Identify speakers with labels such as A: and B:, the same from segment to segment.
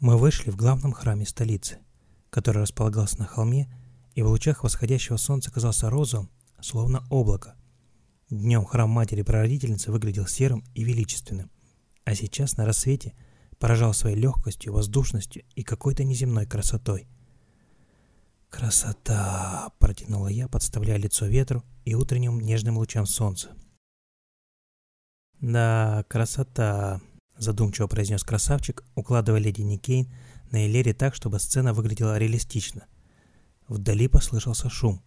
A: Мы вышли в главном храме столицы, который располагался на холме и в лучах восходящего солнца казался розовым, словно облако. Днем храм матери-прародительницы выглядел серым и величественным, а сейчас на рассвете поражал своей легкостью, воздушностью и какой-то неземной красотой. «Красота!» – протянула я, подставляя лицо ветру и утренним нежным лучам солнца. «Да, красота!» – задумчиво произнес красавчик, укладывая леди Никейн на Элере так, чтобы сцена выглядела реалистично. Вдали послышался шум.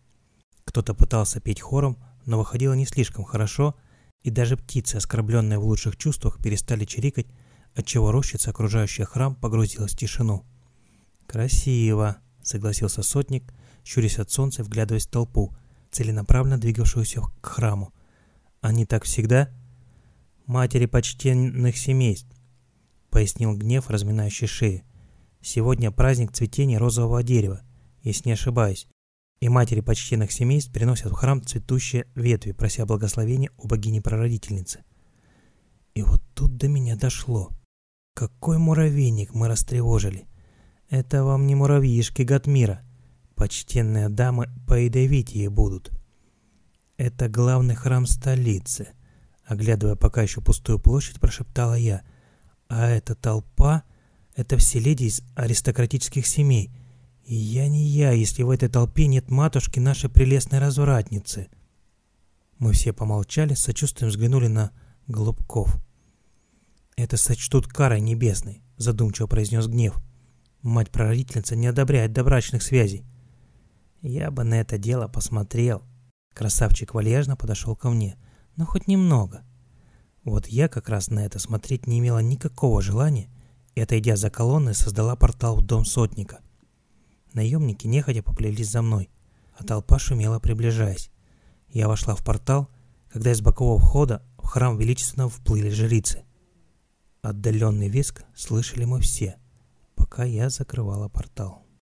A: Кто-то пытался петь хором, но выходило не слишком хорошо, и даже птицы, оскорбленные в лучших чувствах, перестали чирикать, отчего рощица, окружающая храм, погрузилась в тишину. «Красиво», — согласился сотник, щурясь от солнца, вглядываясь в толпу, целенаправленно двигавшуюся к храму. «Они так всегда?» «Матери почтенных семейств», — пояснил гнев, разминающий шею. «Сегодня праздник цветения розового дерева, если не ошибаюсь, и матери почтенных семейств приносят в храм цветущие ветви, прося благословения у богини-прародительницы. И вот тут до меня дошло. Какой муравейник мы растревожили. Это вам не муравьишки Гатмира. Почтенные дамы поядовитее будут. Это главный храм столицы. Оглядывая пока еще пустую площадь, прошептала я. А эта толпа — это все леди из аристократических семей — и я не я, если в этой толпе нет матушки нашей прелестной развратницы. Мы все помолчали, с сочувствием взглянули на Голубков. «Это сочтут карой небесной», — задумчиво произнес гнев. «Мать-прародительница не одобряет добрачных связей». «Я бы на это дело посмотрел». Красавчик вальяжно подошел ко мне. «Но хоть немного». Вот я как раз на это смотреть не имела никакого желания, и, отойдя за колонны, создала портал в дом сотника — Наемники нехотя поплелись за мной, а толпа шумела, приближаясь. Я вошла в портал, когда из бокового входа в храм величественно вплыли жрицы. Отдаленный виск слышали мы все, пока я закрывала портал.